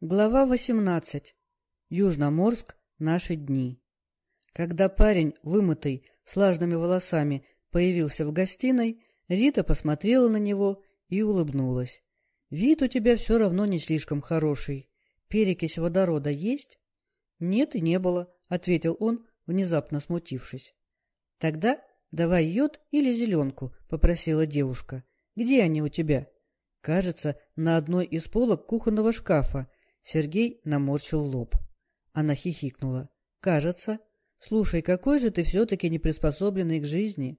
Глава 18. Южноморск. Наши дни. Когда парень, вымытый, с влажными волосами, появился в гостиной, Рита посмотрела на него и улыбнулась. — Вид у тебя все равно не слишком хороший. Перекись водорода есть? — Нет и не было, — ответил он, внезапно смутившись. — Тогда давай йод или зеленку, — попросила девушка. — Где они у тебя? — Кажется, на одной из полок кухонного шкафа, — Сергей наморщил лоб. Она хихикнула. «Кажется. Слушай, какой же ты все-таки неприспособленный к жизни?»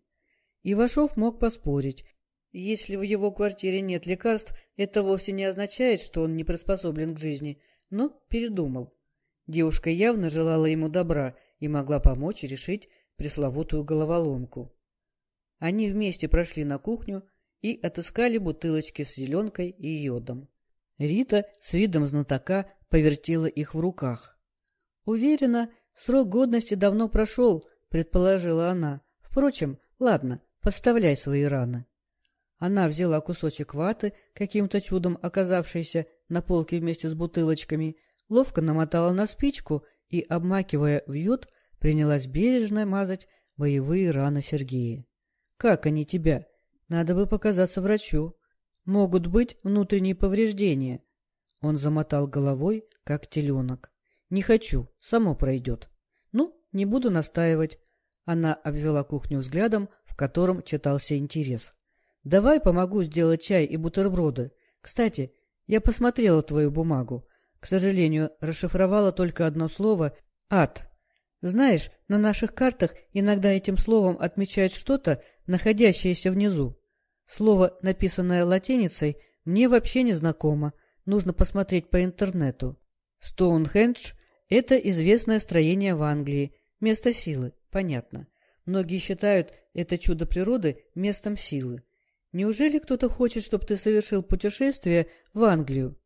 Ивашов мог поспорить. Если в его квартире нет лекарств, это вовсе не означает, что он не приспособлен к жизни, но передумал. Девушка явно желала ему добра и могла помочь решить пресловутую головоломку. Они вместе прошли на кухню и отыскали бутылочки с зеленкой и йодом. Рита с видом знатока повертела их в руках. «Уверена, срок годности давно прошел», — предположила она. «Впрочем, ладно, подставляй свои раны». Она взяла кусочек ваты, каким-то чудом оказавшийся на полке вместе с бутылочками, ловко намотала на спичку и, обмакивая в йод, принялась бережно мазать боевые раны Сергея. «Как они тебя? Надо бы показаться врачу». Могут быть внутренние повреждения. Он замотал головой, как теленок. Не хочу, само пройдет. Ну, не буду настаивать. Она обвела кухню взглядом, в котором читался интерес. Давай помогу сделать чай и бутерброды. Кстати, я посмотрела твою бумагу. К сожалению, расшифровала только одно слово «ад». Знаешь, на наших картах иногда этим словом отмечают что-то, находящееся внизу. Слово, написанное латиницей, мне вообще не знакомо. Нужно посмотреть по интернету. Стоунхендж – это известное строение в Англии. Место силы, понятно. Многие считают это чудо природы местом силы. Неужели кто-то хочет, чтобы ты совершил путешествие в Англию?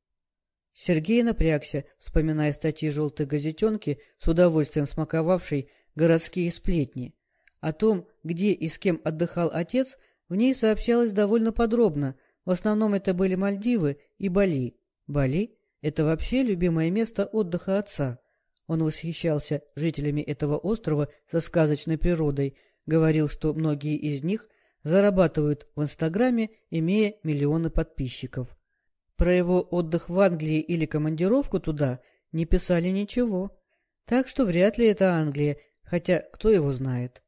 Сергей напрягся, вспоминая статьи желтой газетенки, с удовольствием смаковавшей городские сплетни. О том, где и с кем отдыхал отец – в ней сообщалось довольно подробно, в основном это были Мальдивы и Бали. Бали — это вообще любимое место отдыха отца. Он восхищался жителями этого острова со сказочной природой, говорил, что многие из них зарабатывают в Инстаграме, имея миллионы подписчиков. Про его отдых в Англии или командировку туда не писали ничего. Так что вряд ли это Англия, хотя кто его знает.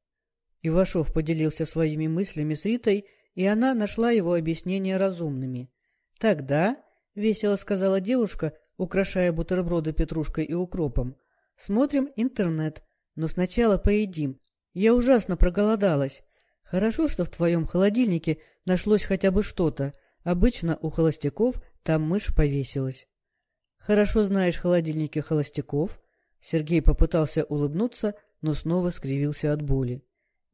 Ивашов поделился своими мыслями с Ритой, и она нашла его объяснения разумными. «Тогда», — весело сказала девушка, украшая бутерброды петрушкой и укропом, — «смотрим интернет, но сначала поедим. Я ужасно проголодалась. Хорошо, что в твоем холодильнике нашлось хотя бы что-то. Обычно у холостяков там мышь повесилась». «Хорошо знаешь холодильники холостяков?» Сергей попытался улыбнуться, но снова скривился от боли.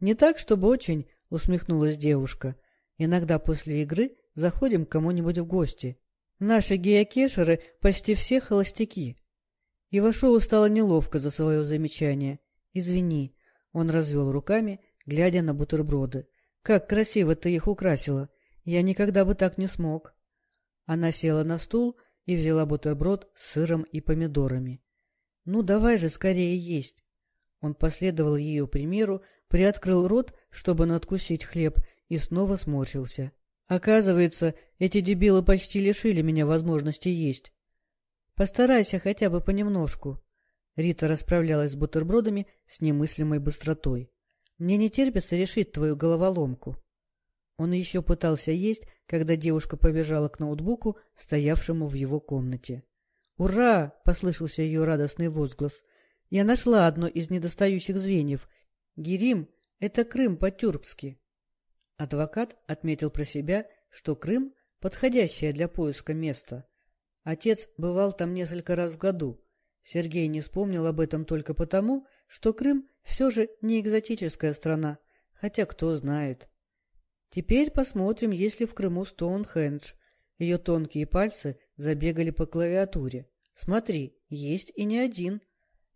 «Не так, чтобы очень», — усмехнулась девушка. «Иногда после игры заходим к кому-нибудь в гости. Наши геокешеры почти все холостяки». Ивашову стало неловко за свое замечание. «Извини», — он развел руками, глядя на бутерброды. «Как красиво ты их украсила! Я никогда бы так не смог». Она села на стул и взяла бутерброд с сыром и помидорами. «Ну, давай же скорее есть!» Он последовал ее примеру, приоткрыл рот, чтобы надкусить хлеб, и снова сморщился. Оказывается, эти дебилы почти лишили меня возможности есть. Постарайся хотя бы понемножку. Рита расправлялась с бутербродами с немыслимой быстротой. Мне не терпится решить твою головоломку. Он еще пытался есть, когда девушка побежала к ноутбуку, стоявшему в его комнате. «Ура!» — послышался ее радостный возглас. «Я нашла одно из недостающих звеньев — Гирим — это Крым по-тюркски. Адвокат отметил про себя, что Крым — подходящее для поиска место. Отец бывал там несколько раз в году. Сергей не вспомнил об этом только потому, что Крым все же не экзотическая страна, хотя кто знает. Теперь посмотрим, есть ли в Крыму Стоунхендж. Ее тонкие пальцы забегали по клавиатуре. Смотри, есть и не один.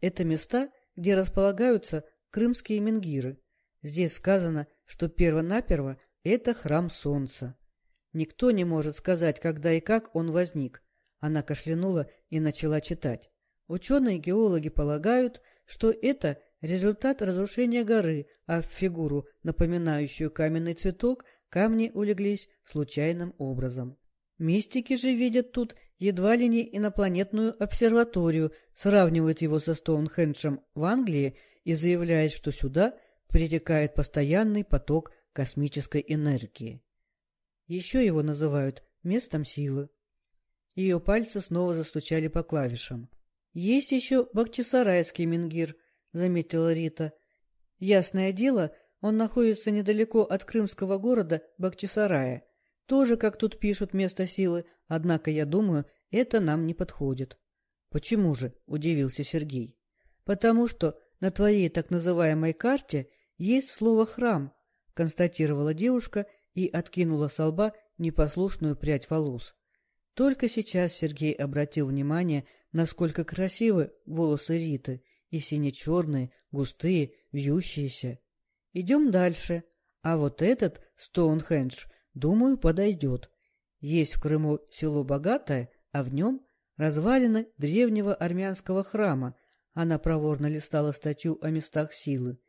Это места, где располагаются крымские менгиры. Здесь сказано, что перво-наперво это храм солнца. Никто не может сказать, когда и как он возник. Она кашлянула и начала читать. Ученые-геологи полагают, что это результат разрушения горы, а в фигуру, напоминающую каменный цветок, камни улеглись случайным образом. Мистики же видят тут едва ли не инопланетную обсерваторию, сравнивают его со Стоунхенджем в Англии и заявляют, что сюда притекает постоянный поток космической энергии. Еще его называют местом силы. Ее пальцы снова застучали по клавишам. «Есть еще Бахчисарайский Мингир», — заметила Рита. «Ясное дело, он находится недалеко от крымского города Бахчисарая. Тоже, как тут пишут, место силы, однако, я думаю, это нам не подходит». «Почему же?» — удивился Сергей. «Потому что на твоей так называемой карте есть слово «храм», — констатировала девушка и откинула со лба непослушную прядь волос. Только сейчас Сергей обратил внимание, насколько красивы волосы Риты, и сине-черные, густые, вьющиеся. Идем дальше. А вот этот, Стоунхендж, думаю, подойдет. Есть в Крыму село богатое, а в нем развалины древнего армянского храма. Она проворно листала статью о местах силы.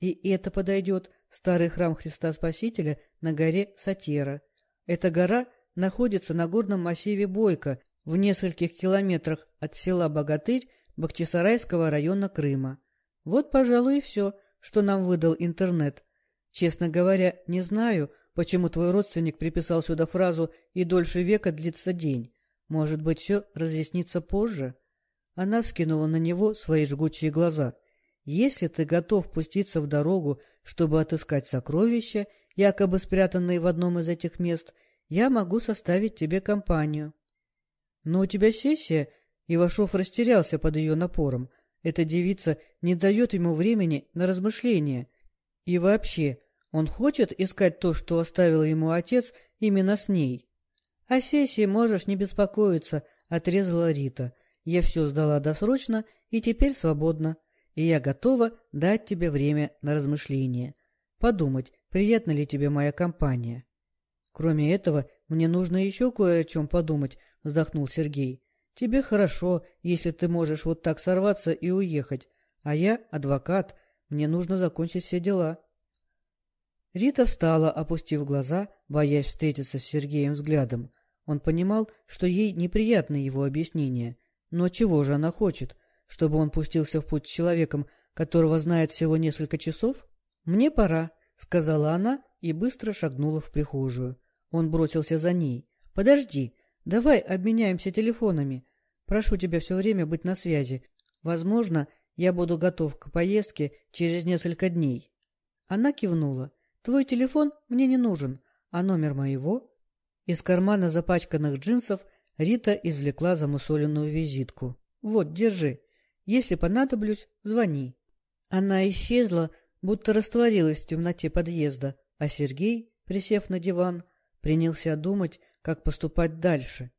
И это подойдет, старый храм Христа Спасителя на горе Сатера. Эта гора находится на горном массиве Бойко, в нескольких километрах от села Богатырь Бахчисарайского района Крыма. Вот, пожалуй, и все, что нам выдал интернет. Честно говоря, не знаю, почему твой родственник приписал сюда фразу «и дольше века длится день». Может быть, все разъяснится позже? Она вскинула на него свои жгучие глаза. Если ты готов пуститься в дорогу, чтобы отыскать сокровища, якобы спрятанные в одном из этих мест, я могу составить тебе компанию. Но у тебя сессия, Ивашов растерялся под ее напором. Эта девица не дает ему времени на размышления. И вообще, он хочет искать то, что оставил ему отец именно с ней. — О сессии можешь не беспокоиться, — отрезала Рита. — Я все сдала досрочно и теперь свободна, и я готова дать тебе время на размышления. Подумать, приятна ли тебе моя компания. — Кроме этого, мне нужно еще кое о чем подумать, — вздохнул Сергей. — Тебе хорошо, если ты можешь вот так сорваться и уехать, а я адвокат, мне нужно закончить все дела. Рита встала, опустив глаза, боясь встретиться с Сергеем взглядом. Он понимал, что ей неприятны его объяснения. Но чего же она хочет? Чтобы он пустился в путь с человеком, которого знает всего несколько часов? — Мне пора, — сказала она и быстро шагнула в прихожую. Он бросился за ней. — Подожди, давай обменяемся телефонами. Прошу тебя все время быть на связи. Возможно, я буду готов к поездке через несколько дней. Она кивнула. — Твой телефон мне не нужен, а номер моего? Из кармана запачканных джинсов Рита извлекла замусоленную визитку. — Вот, держи. Если понадоблюсь, звони. Она исчезла, будто растворилась в темноте подъезда, а Сергей, присев на диван, принялся думать, как поступать дальше.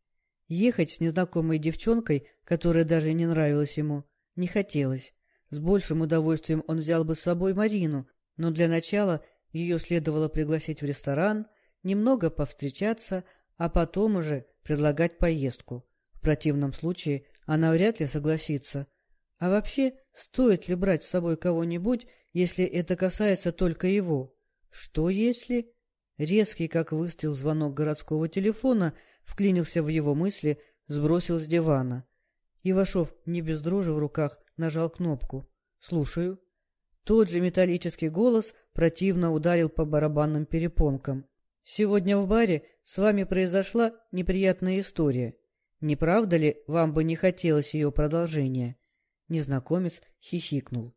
Ехать с незнакомой девчонкой, которая даже не нравилась ему, не хотелось. С большим удовольствием он взял бы с собой Марину, но для начала ее следовало пригласить в ресторан, немного повстречаться, а потом уже предлагать поездку. В противном случае она вряд ли согласится. А вообще, стоит ли брать с собой кого-нибудь, если это касается только его? Что если... Резкий, как выстрел, звонок городского телефона вклинился в его мысли, сбросил с дивана. Ивашов, не без дрожи в руках, нажал кнопку. «Слушаю». Тот же металлический голос противно ударил по барабанным перепонкам. «Сегодня в баре с вами произошла неприятная история. Не правда ли, вам бы не хотелось ее продолжения?» Незнакомец хихикнул.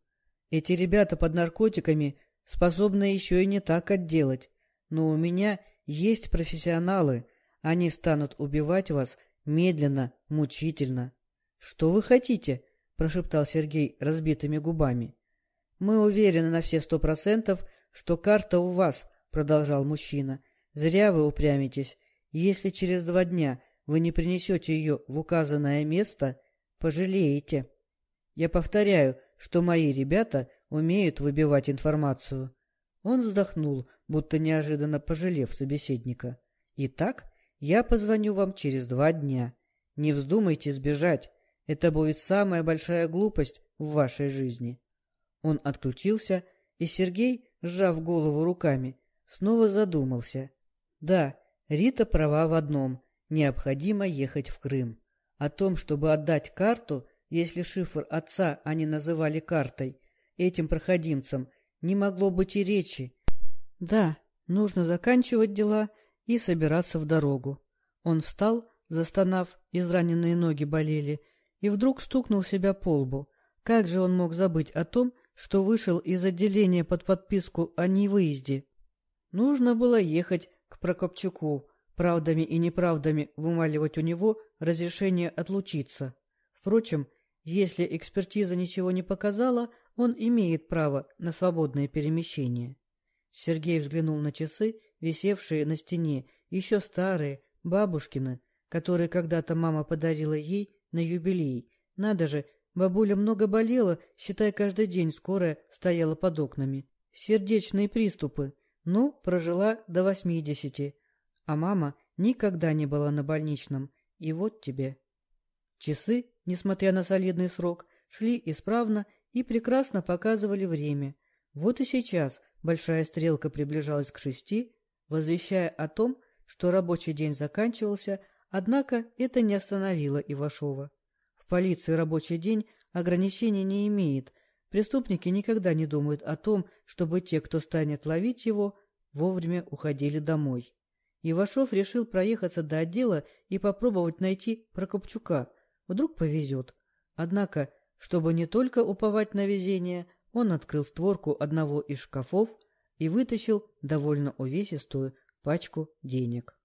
«Эти ребята под наркотиками способны еще и не так отделать. Но у меня есть профессионалы. Они станут убивать вас медленно, мучительно. — Что вы хотите? — прошептал Сергей разбитыми губами. — Мы уверены на все сто процентов, что карта у вас, — продолжал мужчина. — Зря вы упрямитесь. Если через два дня вы не принесете ее в указанное место, пожалеете. Я повторяю, что мои ребята умеют выбивать информацию. Он вздохнул, будто неожиданно пожалев собеседника. «Итак, я позвоню вам через два дня. Не вздумайте сбежать. Это будет самая большая глупость в вашей жизни. Он отключился, и Сергей, сжав голову руками, снова задумался. Да, Рита права в одном. Необходимо ехать в Крым. О том, чтобы отдать карту, если шифр отца они называли картой, этим проходимцам, не могло быть и речи. Да, нужно заканчивать дела и собираться в дорогу. Он встал, застонав, израненные ноги болели, и вдруг стукнул себя по лбу. Как же он мог забыть о том, что вышел из отделения под подписку о невыезде? Нужно было ехать к Прокопчуку, правдами и неправдами вымаливать у него разрешение отлучиться. Впрочем, если экспертиза ничего не показала, он имеет право на свободное перемещение. Сергей взглянул на часы, висевшие на стене, еще старые, бабушкины, которые когда-то мама подарила ей на юбилей. Надо же, бабуля много болела, считай, каждый день скорая стояла под окнами. Сердечные приступы. Ну, прожила до восьмидесяти. А мама никогда не была на больничном. И вот тебе. Часы, несмотря на солидный срок, шли исправно и прекрасно показывали время. Вот и сейчас большая стрелка приближалась к шести, возвещая о том, что рабочий день заканчивался, однако это не остановило Ивашова. В полиции рабочий день ограничений не имеет, преступники никогда не думают о том, чтобы те, кто станет ловить его, вовремя уходили домой. Ивашов решил проехаться до отдела и попробовать найти Прокопчука. Вдруг повезет. Однако, чтобы не только уповать на везение, он открыл створку одного из шкафов и вытащил довольно увесистую пачку денег.